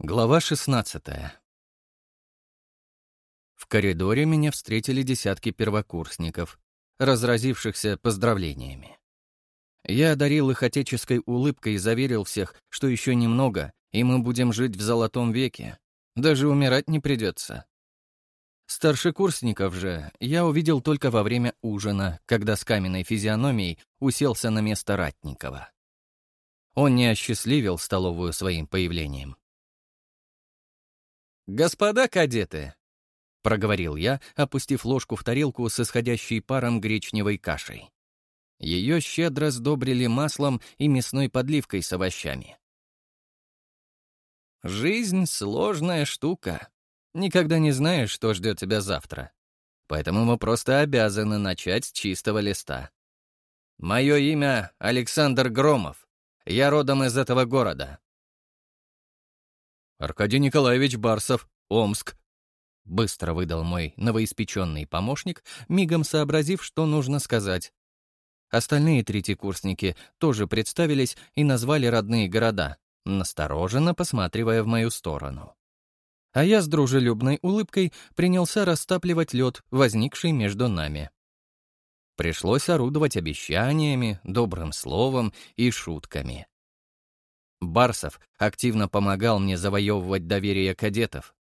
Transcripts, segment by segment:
Глава 16 В коридоре меня встретили десятки первокурсников, разразившихся поздравлениями. Я одарил их отеческой улыбкой и заверил всех, что еще немного, и мы будем жить в золотом веке. Даже умирать не придется. Старшекурсников же я увидел только во время ужина, когда с каменной физиономией уселся на место Ратникова. Он не осчастливил столовую своим появлением. «Господа кадеты!» — проговорил я, опустив ложку в тарелку с исходящей паром гречневой кашей. Ее щедро сдобрили маслом и мясной подливкой с овощами. «Жизнь — сложная штука. Никогда не знаешь, что ждет тебя завтра. Поэтому мы просто обязаны начать с чистого листа. Мое имя — Александр Громов. Я родом из этого города. «Аркадий Николаевич Барсов, Омск», — быстро выдал мой новоиспеченный помощник, мигом сообразив, что нужно сказать. Остальные третьекурсники тоже представились и назвали родные города, настороженно посматривая в мою сторону. А я с дружелюбной улыбкой принялся растапливать лед, возникший между нами. Пришлось орудовать обещаниями, добрым словом и шутками. Барсов активно помогал мне завоевывать доверие кадетов.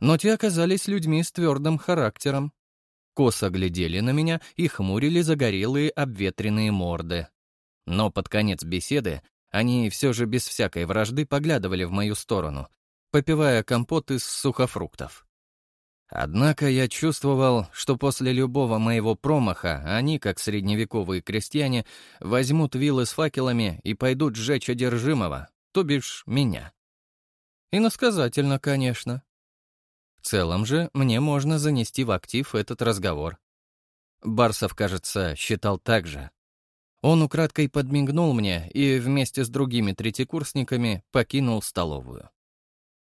Но те оказались людьми с твердым характером. Косо глядели на меня и хмурили загорелые обветренные морды. Но под конец беседы они все же без всякой вражды поглядывали в мою сторону, попивая компот из сухофруктов. Однако я чувствовал, что после любого моего промаха они, как средневековые крестьяне, возьмут вилы с факелами и пойдут сжечь одержимого, то бишь меня. Иносказательно, конечно. В целом же мне можно занести в актив этот разговор. Барсов, кажется, считал так же. Он украдкой подмигнул мне и вместе с другими третьекурсниками покинул столовую.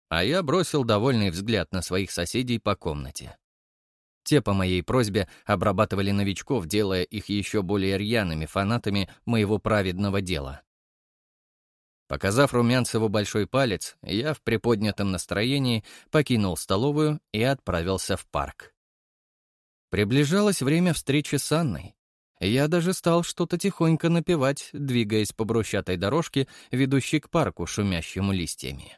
А я бросил довольный взгляд на своих соседей по комнате. Те по моей просьбе обрабатывали новичков, делая их еще более рьяными фанатами моего праведного дела. Показав Румянцеву большой палец, я в приподнятом настроении покинул столовую и отправился в парк. Приближалось время встречи с Анной. Я даже стал что-то тихонько напевать, двигаясь по брусчатой дорожке, ведущей к парку, шумящему листьями.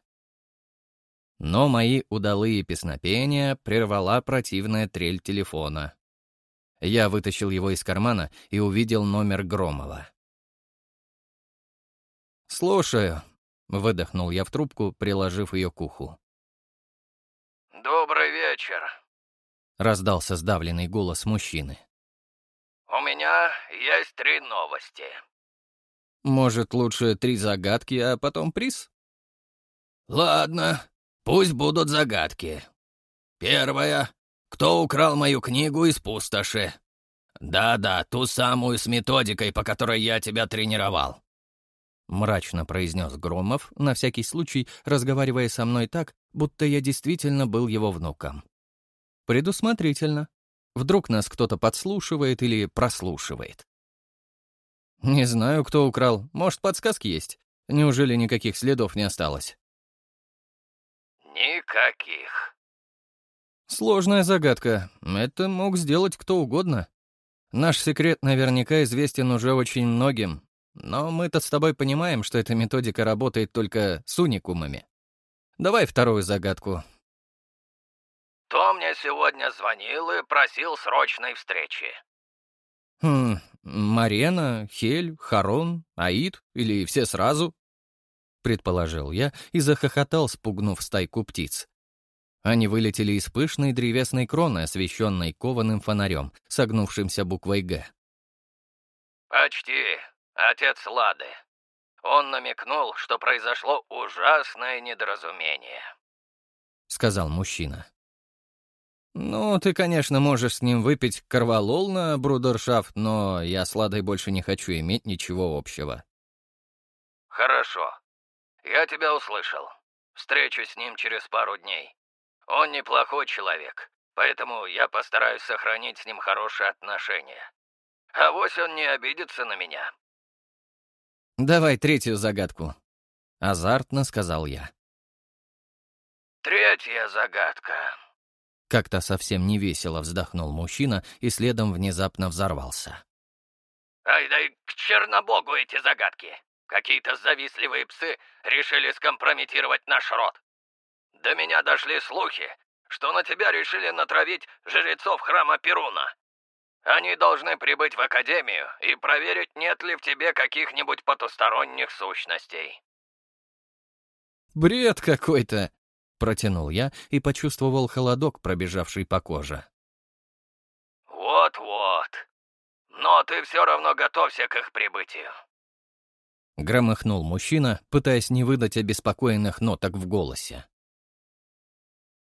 Но мои удалые песнопения прервала противная трель телефона. Я вытащил его из кармана и увидел номер Громова. «Слушаю», — выдохнул я в трубку, приложив ее к уху. «Добрый вечер», — раздался сдавленный голос мужчины. «У меня есть три новости». «Может, лучше три загадки, а потом приз?» «Ладно, пусть будут загадки. Первая. Кто украл мою книгу из пустоши? Да-да, ту самую с методикой, по которой я тебя тренировал. — мрачно произнес Громов, на всякий случай разговаривая со мной так, будто я действительно был его внуком. «Предусмотрительно. Вдруг нас кто-то подслушивает или прослушивает». «Не знаю, кто украл. Может, подсказки есть? Неужели никаких следов не осталось?» «Никаких». «Сложная загадка. Это мог сделать кто угодно. Наш секрет наверняка известен уже очень многим, но мы-то с тобой понимаем, что эта методика работает только с уникумами. Давай вторую загадку. Кто мне сегодня звонил и просил срочной встречи? Хм, Марена, Хель, Харон, Аид или все сразу? Предположил я и захохотал, спугнув стайку птиц. Они вылетели из пышной древесной кроны, освещенной кованым фонарем, согнувшимся буквой «Г». «Почти. Отец Лады. Он намекнул, что произошло ужасное недоразумение. Сказал мужчина. «Ну, ты, конечно, можешь с ним выпить корвалол на брудершафт, но я с Ладой больше не хочу иметь ничего общего». «Хорошо. Я тебя услышал. Встречусь с ним через пару дней. Он неплохой человек, поэтому я постараюсь сохранить с ним хорошие отношения. А вось он не обидится на меня». «Давай третью загадку», — азартно сказал я. Третья загадка. Как-то совсем невесело вздохнул мужчина и следом внезапно взорвался. Ай да к Чернобогу эти загадки. Какие-то завистливые псы решили скомпрометировать наш род. До меня дошли слухи, что на тебя решили натравить жрецов храма Перуна. Они должны прибыть в Академию и проверить, нет ли в тебе каких-нибудь потусторонних сущностей. «Бред какой-то!» — протянул я и почувствовал холодок, пробежавший по коже. «Вот-вот. Но ты все равно готовься к их прибытию». Громыхнул мужчина, пытаясь не выдать обеспокоенных ноток в голосе.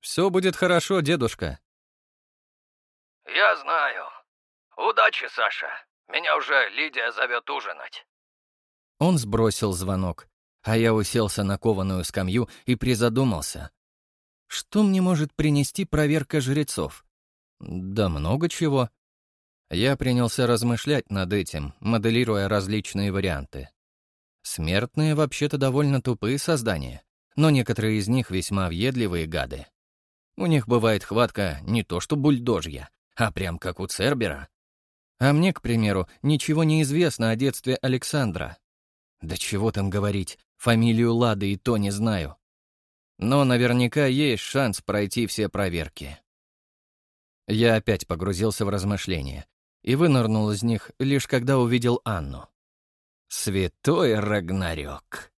«Все будет хорошо, дедушка». «Я знаю. Удачи, Саша. Меня уже Лидия зовет ужинать». Он сбросил звонок, а я уселся на кованую скамью и призадумался. Что мне может принести проверка жрецов? Да много чего. Я принялся размышлять над этим, моделируя различные варианты. Смертные вообще-то довольно тупые создания, но некоторые из них весьма въедливые гады. У них бывает хватка не то что бульдожья, а прям как у Цербера. А мне, к примеру, ничего не известно о детстве Александра. Да чего там говорить, фамилию Лады и то не знаю. Но наверняка есть шанс пройти все проверки. Я опять погрузился в размышления и вынырнул из них, лишь когда увидел Анну. Святой Рагнарёк.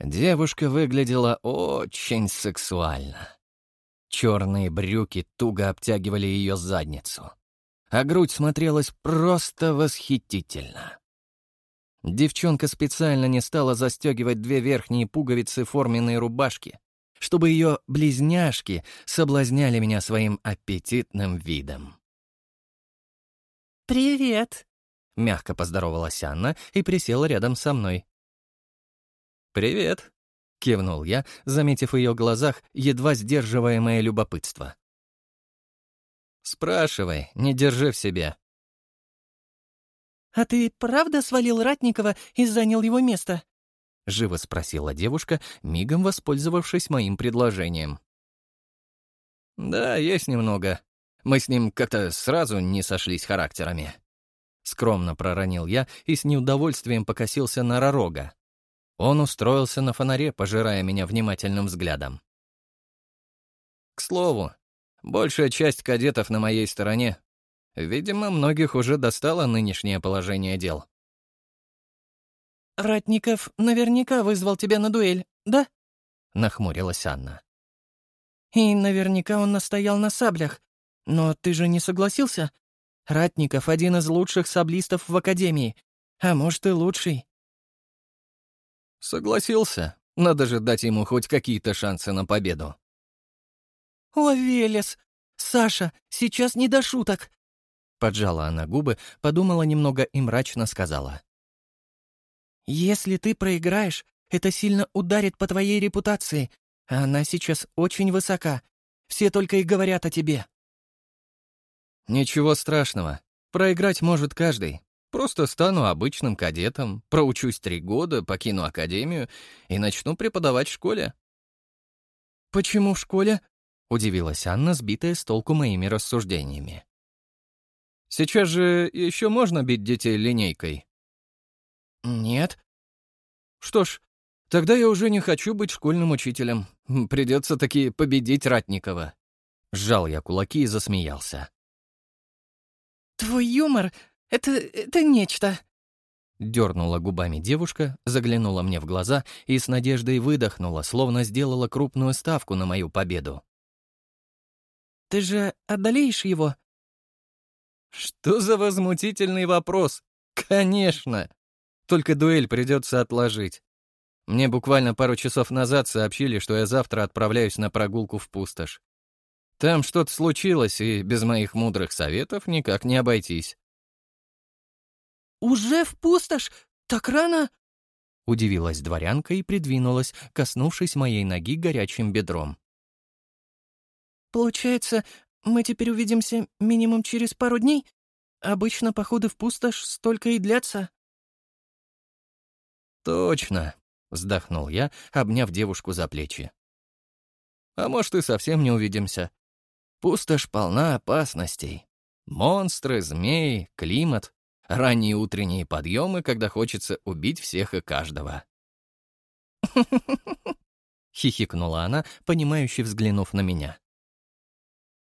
Девушка выглядела очень сексуально. Черные брюки туго обтягивали ее задницу, а грудь смотрелась просто восхитительно. Девчонка специально не стала застегивать две верхние пуговицы форменной рубашки, чтобы ее близняшки соблазняли меня своим аппетитным видом. «Привет!» — мягко поздоровалась Анна и присела рядом со мной. «Привет!» — кивнул я, заметив в ее глазах едва сдерживаемое любопытство. «Спрашивай, не держи в себе». «А ты правда свалил Ратникова и занял его место?» — живо спросила девушка, мигом воспользовавшись моим предложением. «Да, есть немного. Мы с ним как-то сразу не сошлись характерами». Скромно проронил я и с неудовольствием покосился на Ророга. Он устроился на фонаре, пожирая меня внимательным взглядом. К слову, большая часть кадетов на моей стороне. Видимо, многих уже достало нынешнее положение дел. «Ратников наверняка вызвал тебя на дуэль, да?» — нахмурилась Анна. «И наверняка он настоял на саблях. Но ты же не согласился? Ратников — один из лучших саблистов в Академии, а может и лучший». Согласился. Надо же дать ему хоть какие-то шансы на победу. «О, Велес! Саша, сейчас не до шуток!» Поджала она губы, подумала немного и мрачно сказала. «Если ты проиграешь, это сильно ударит по твоей репутации, она сейчас очень высока. Все только и говорят о тебе». «Ничего страшного. Проиграть может каждый. Просто стану обычным кадетом, проучусь три года, покину академию и начну преподавать в школе». «Почему в школе?» — удивилась Анна, сбитая с толку моими рассуждениями. «Сейчас же еще можно бить детей линейкой?» «Нет». «Что ж, тогда я уже не хочу быть школьным учителем. Придется таки победить Ратникова». Сжал я кулаки и засмеялся. «Твой юмор — это... это нечто». Дернула губами девушка, заглянула мне в глаза и с надеждой выдохнула, словно сделала крупную ставку на мою победу. «Ты же одолеешь его?» «Что за возмутительный вопрос? Конечно!» Только дуэль придется отложить. Мне буквально пару часов назад сообщили, что я завтра отправляюсь на прогулку в пустошь. Там что-то случилось, и без моих мудрых советов никак не обойтись. «Уже в пустошь? Так рано?» Удивилась дворянка и придвинулась, коснувшись моей ноги горячим бедром. «Получается, мы теперь увидимся минимум через пару дней? Обычно походы в пустошь столько и длятся». «Точно», — вздохнул я, обняв девушку за плечи. А может, и совсем не увидимся. Пустошь полна опасностей. Монстры, змеи, климат, ранние утренние подъемы, когда хочется убить всех и каждого. Хихикнула она, понимающе взглянув на меня.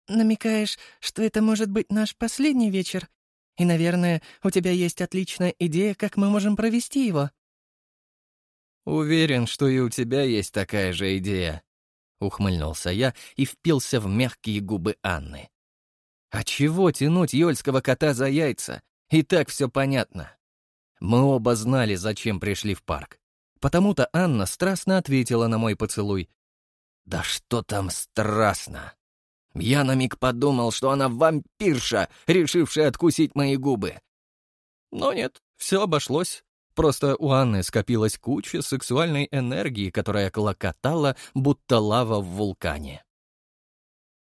«Намекаешь, что это может быть наш последний вечер? И, наверное, у тебя есть отличная идея, как мы можем провести его?» «Уверен, что и у тебя есть такая же идея», — ухмыльнулся я и впился в мягкие губы Анны. «А чего тянуть ёльского кота за яйца? И так все понятно». Мы оба знали, зачем пришли в парк. Потому-то Анна страстно ответила на мой поцелуй. «Да что там страстно!» Я на миг подумал, что она вампирша, решившая откусить мои губы. Но нет, все обошлось. Просто у Анны скопилась куча сексуальной энергии, которая клокотала, будто лава в вулкане.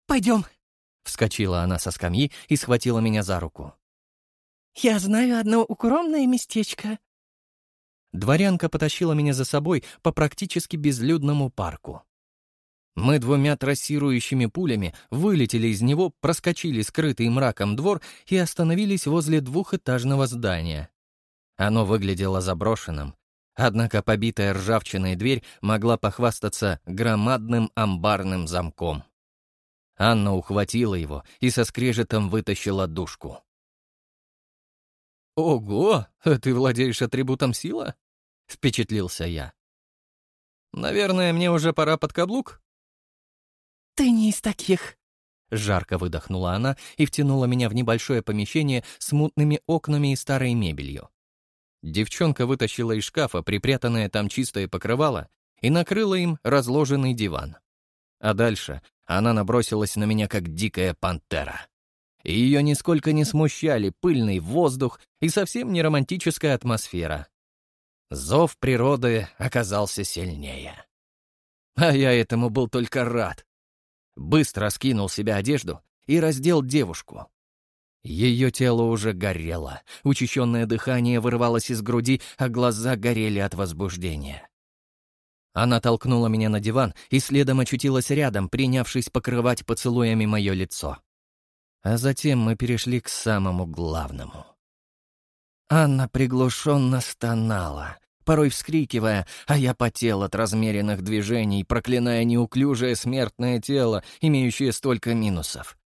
«Пойдем!» — вскочила она со скамьи и схватила меня за руку. «Я знаю одно укромное местечко». Дворянка потащила меня за собой по практически безлюдному парку. Мы двумя трассирующими пулями вылетели из него, проскочили скрытый мраком двор и остановились возле двухэтажного здания. Оно выглядело заброшенным, однако побитая ржавчиной дверь могла похвастаться громадным амбарным замком. Анна ухватила его и со скрежетом вытащила душку. «Ого, ты владеешь атрибутом сила?» — впечатлился я. «Наверное, мне уже пора под каблук?» «Ты не из таких», — жарко выдохнула она и втянула меня в небольшое помещение с мутными окнами и старой мебелью. Девчонка вытащила из шкафа припрятанное там чистое покрывало и накрыла им разложенный диван. А дальше она набросилась на меня, как дикая пантера. Ее нисколько не смущали пыльный воздух и совсем не романтическая атмосфера. Зов природы оказался сильнее. А я этому был только рад. Быстро скинул себе одежду и раздел девушку. Ее тело уже горело, учащенное дыхание вырывалось из груди, а глаза горели от возбуждения. Она толкнула меня на диван и следом очутилась рядом, принявшись покрывать поцелуями мое лицо. А затем мы перешли к самому главному. Анна приглушенно стонала, порой вскрикивая, а я потел от размеренных движений, проклиная неуклюжее смертное тело, имеющее столько минусов.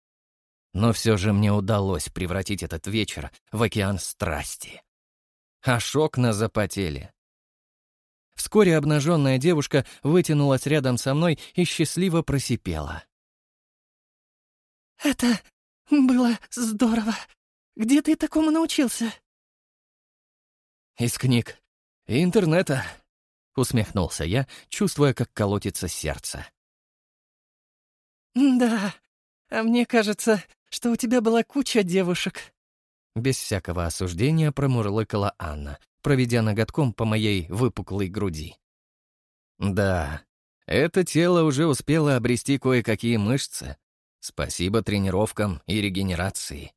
Но все же мне удалось превратить этот вечер в океан страсти. А окна запотели. Вскоре обнаженная девушка вытянулась рядом со мной и счастливо просипела. «Это было здорово. Где ты такому научился?» «Из книг и интернета», — усмехнулся я, чувствуя, как колотится сердце. «Да, а мне кажется, что у тебя была куча девушек». Без всякого осуждения промурлыкала Анна, проведя ноготком по моей выпуклой груди. «Да, это тело уже успело обрести кое-какие мышцы. Спасибо тренировкам и регенерации».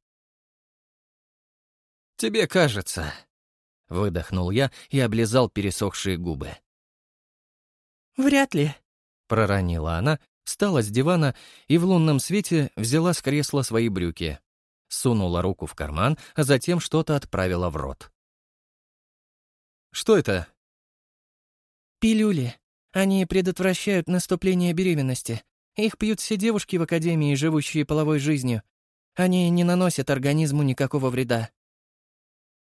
«Тебе кажется», — выдохнул я и облизал пересохшие губы. «Вряд ли», — проронила она, встала с дивана и в лунном свете взяла с кресла свои брюки, сунула руку в карман, а затем что-то отправила в рот. «Что это?» «Пилюли. Они предотвращают наступление беременности. Их пьют все девушки в академии, живущие половой жизнью. Они не наносят организму никакого вреда».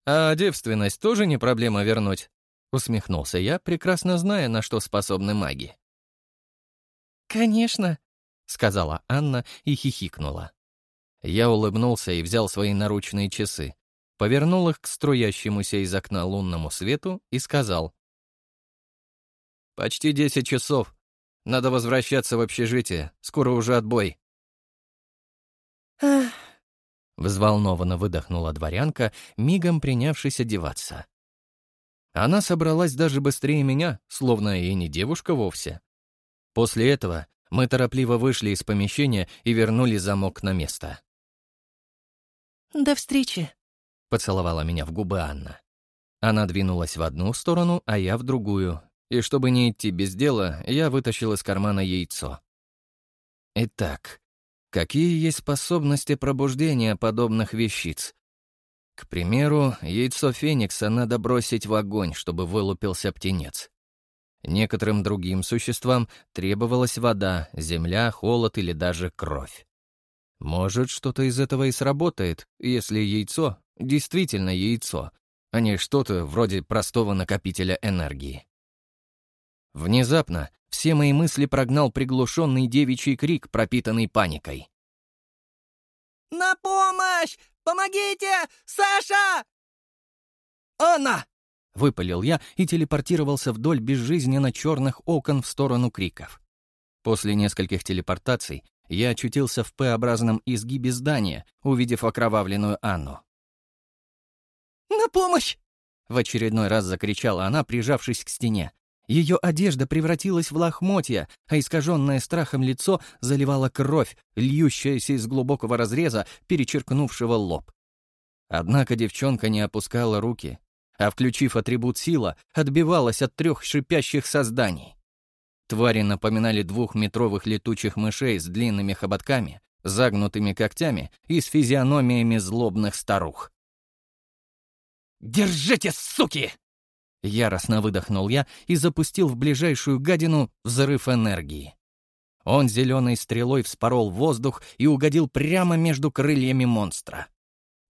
«А девственность тоже не проблема вернуть?» — усмехнулся я, прекрасно зная, на что способны маги. «Конечно», — сказала Анна и хихикнула. Я улыбнулся и взял свои наручные часы, повернул их к струящемуся из окна лунному свету и сказал. «Почти десять часов. Надо возвращаться в общежитие. Скоро уже отбой». «Ах, Взволнованно выдохнула дворянка, мигом принявшись одеваться. Она собралась даже быстрее меня, словно и не девушка вовсе. После этого мы торопливо вышли из помещения и вернули замок на место. «До встречи», — поцеловала меня в губы Анна. Она двинулась в одну сторону, а я в другую, и чтобы не идти без дела, я вытащил из кармана яйцо. Итак, какие есть способности пробуждения подобных вещиц? К примеру, яйцо феникса надо бросить в огонь, чтобы вылупился птенец. Некоторым другим существам требовалась вода, земля, холод или даже кровь. Может, что-то из этого и сработает, если яйцо действительно яйцо, а не что-то вроде простого накопителя энергии. Внезапно все мои мысли прогнал приглушенный девичий крик, пропитанный паникой. «На помощь! Помогите! Саша!» «Анна!» — выпалил я и телепортировался вдоль безжизненно черных окон в сторону криков. После нескольких телепортаций я очутился в П-образном изгибе здания, увидев окровавленную Анну. «На помощь!» — в очередной раз закричала она, прижавшись к стене. Ее одежда превратилась в лохмотья, а искаженное страхом лицо заливала кровь, льющаяся из глубокого разреза, перечеркнувшего лоб. Однако девчонка не опускала руки, а, включив атрибут сила, отбивалась от трех шипящих созданий. Твари напоминали двухметровых летучих мышей с длинными хоботками, загнутыми когтями и с физиономиями злобных старух. «Держите, суки!» Яростно выдохнул я и запустил в ближайшую гадину взрыв энергии. Он зеленой стрелой вспорол воздух и угодил прямо между крыльями монстра.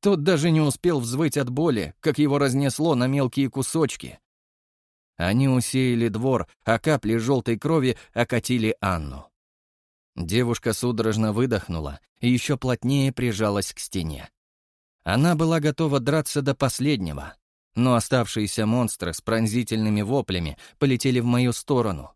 Тот даже не успел взвыть от боли, как его разнесло на мелкие кусочки. Они усеяли двор, а капли желтой крови окатили Анну. Девушка судорожно выдохнула и еще плотнее прижалась к стене. Она была готова драться до последнего, но оставшиеся монстры с пронзительными воплями полетели в мою сторону.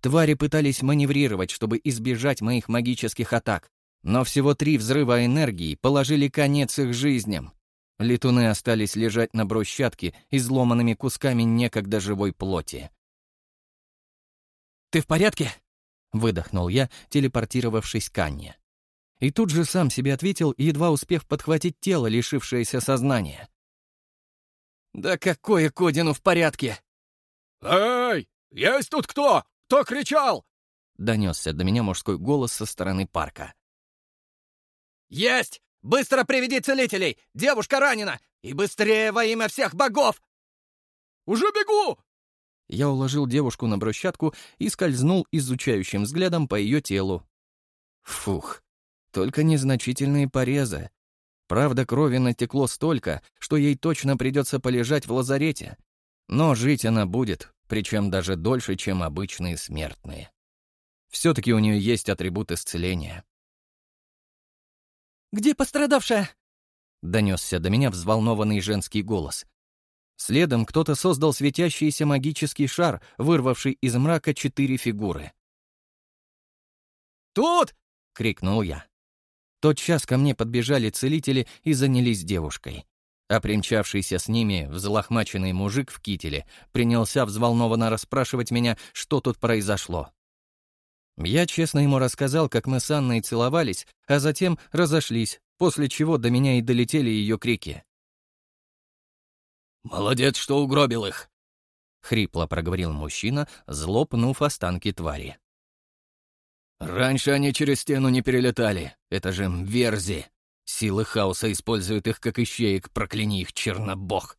Твари пытались маневрировать, чтобы избежать моих магических атак, но всего три взрыва энергии положили конец их жизням. Летуны остались лежать на брусчатке изломанными кусками некогда живой плоти. «Ты в порядке?» — выдохнул я, телепортировавшись к Анне. И тут же сам себе ответил, едва успев подхватить тело, лишившееся сознания. «Да какое Кодину в порядке?» «Эй, есть тут кто? Кто кричал?» Донесся до меня мужской голос со стороны парка. «Есть! Быстро приведи целителей! Девушка ранена! И быстрее во имя всех богов!» «Уже бегу!» Я уложил девушку на брусчатку и скользнул изучающим взглядом по ее телу. Фух, только незначительные порезы. Правда, крови натекло столько, что ей точно придется полежать в лазарете. Но жить она будет, причем даже дольше, чем обычные смертные. Все-таки у нее есть атрибут исцеления. «Где пострадавшая?» — донесся до меня взволнованный женский голос. Следом кто-то создал светящийся магический шар, вырвавший из мрака четыре фигуры. «Тут!» — крикнул я. Тотчас ко мне подбежали целители и занялись девушкой. А примчавшийся с ними взлохмаченный мужик в кителе принялся взволнованно расспрашивать меня, что тут произошло. Я честно ему рассказал, как мы с Анной целовались, а затем разошлись, после чего до меня и долетели ее крики. «Молодец, что угробил их!» — хрипло проговорил мужчина, злопнув останки твари. Раньше они через стену не перелетали. Это же верзи. Силы хаоса используют их как ищеек, прокляни их, чернобог.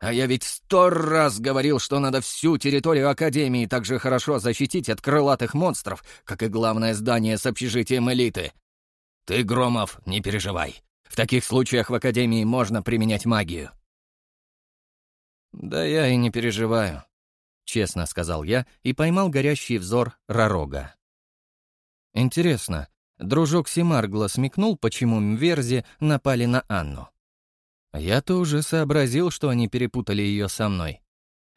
А я ведь сто раз говорил, что надо всю территорию Академии так же хорошо защитить от крылатых монстров, как и главное здание с общежитием элиты. Ты, Громов, не переживай. В таких случаях в Академии можно применять магию. «Да я и не переживаю», — честно сказал я и поймал горящий взор Ророга. Интересно, дружок Симаргла смекнул, почему Мверзи напали на Анну? Я-то уже сообразил, что они перепутали ее со мной.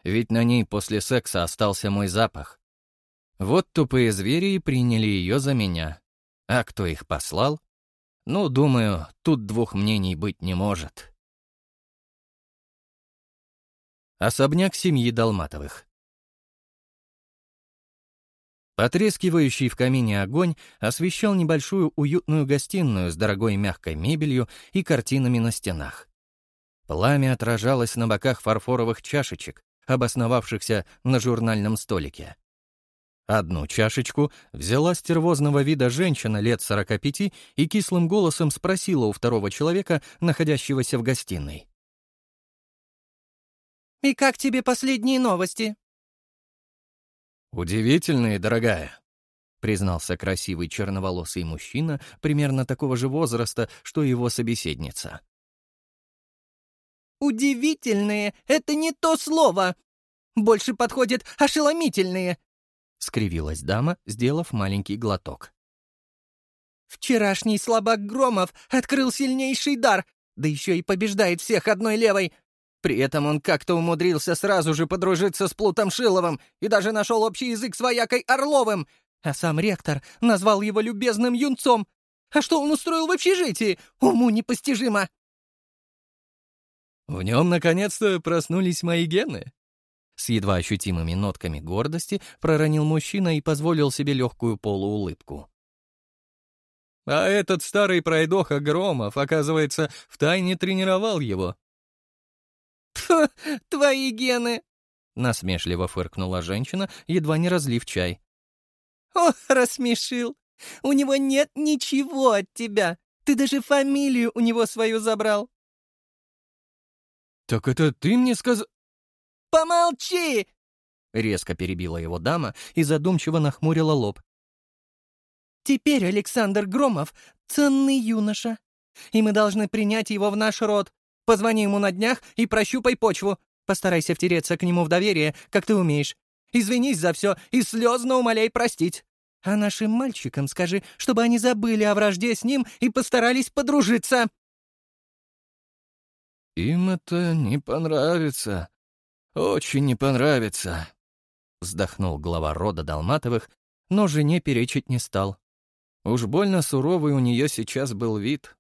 Ведь на ней после секса остался мой запах. Вот тупые звери и приняли ее за меня. А кто их послал? Ну, думаю, тут двух мнений быть не может. Особняк семьи Долматовых. Потрескивающий в камине огонь освещал небольшую уютную гостиную с дорогой мягкой мебелью и картинами на стенах. Пламя отражалось на боках фарфоровых чашечек, обосновавшихся на журнальном столике. Одну чашечку взяла стервозного вида женщина лет 45 и кислым голосом спросила у второго человека, находящегося в гостиной. «И как тебе последние новости?» «Удивительные, дорогая», — признался красивый черноволосый мужчина примерно такого же возраста, что его собеседница. «Удивительные — это не то слово! Больше подходит ошеломительные!» — скривилась дама, сделав маленький глоток. «Вчерашний слабак Громов открыл сильнейший дар, да еще и побеждает всех одной левой. При этом он как-то умудрился сразу же подружиться с Плутом Шиловым и даже нашел общий язык с воякой Орловым, а сам ректор назвал его любезным юнцом. А что он устроил в общежитии, уму непостижимо!» В нем, наконец-то, проснулись мои гены. С едва ощутимыми нотками гордости проронил мужчина и позволил себе легкую полуулыбку. А этот старый пройдоха Громов, оказывается, втайне тренировал его. «Пф, твои гены!» — насмешливо фыркнула женщина, едва не разлив чай. «О, рассмешил! У него нет ничего от тебя! Ты даже фамилию у него свою забрал!» «Так это ты мне сказал...» «Помолчи!» — резко перебила его дама и задумчиво нахмурила лоб. «Теперь Александр Громов — ценный юноша, и мы должны принять его в наш род. Позвони ему на днях и прощупай почву. Постарайся втереться к нему в доверие, как ты умеешь. Извинись за все и слезно умоляй простить. А нашим мальчикам скажи, чтобы они забыли о вражде с ним и постарались подружиться». «Им это не понравится. Очень не понравится», — вздохнул глава рода Долматовых, но жене перечить не стал. Уж больно суровый у нее сейчас был вид.